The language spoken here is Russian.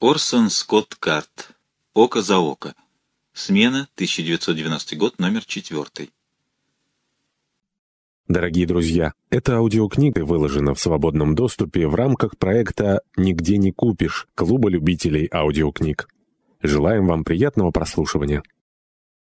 Орсон Скотт Карт. «Око за око». Смена, 1990 год, номер 4. Дорогие друзья, эта аудиокнига выложена в свободном доступе в рамках проекта «Нигде не купишь» Клуба любителей аудиокниг. Желаем вам приятного прослушивания.